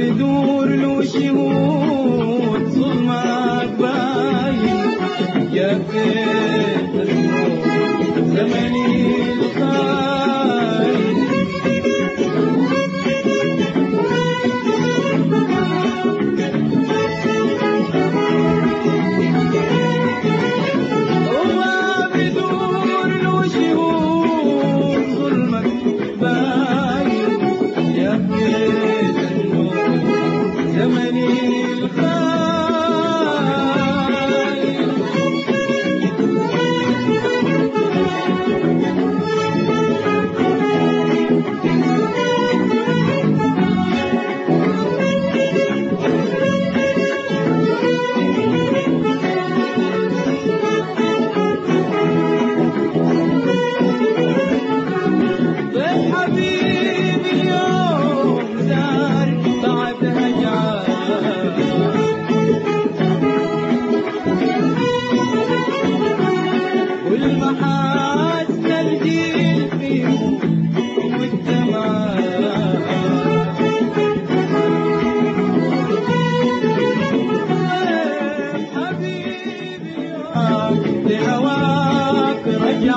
بدور له شهود ظلمك باين. يا بيت زماني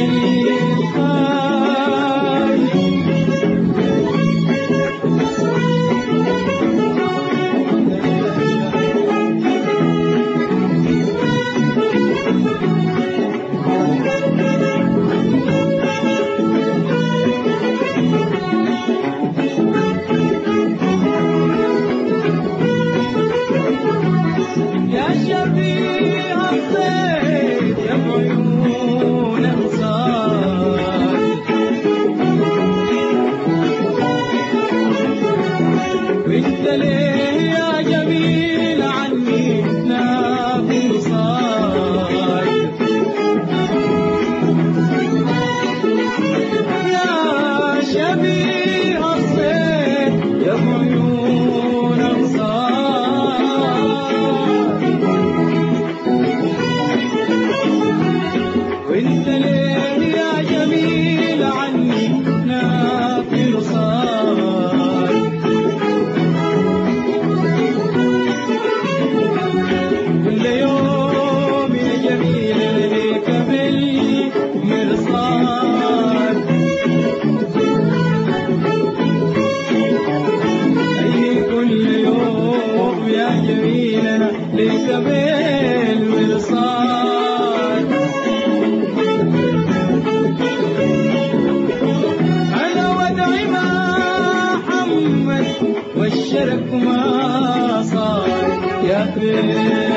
You. شرك ما صار. يا فين